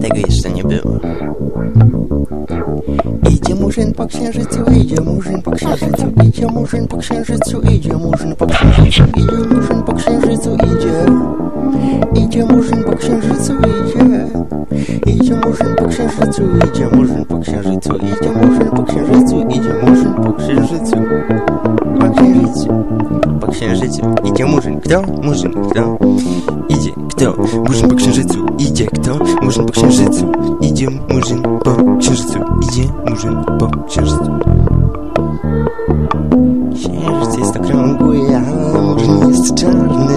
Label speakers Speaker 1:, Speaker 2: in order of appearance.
Speaker 1: Tego jeszcze nie było. Idzie murzyn po księżycu, idzie murzyn po księżycu, idzie murzyn po księżycu, idzie murzyn po księżycu, idzie murzyn po księżycu, idzie. Idzie murzyn po księżycu, idzie. Idzie murzyn po księżycu, idzie murzyn po księżycu, idzie murzyn po księżycu, idzie murzyn po księżycu. Po księżycu, po księżycu, idzie murzyn. Kto? Murzyn, kto? Idzie, kto? Murzyn po księżycu idzie kto? Murzyn po księżycu idzie murzyn po księżycu idzie murzyn po księżycu Księżyc jest okrągły, a murzyn jest czarny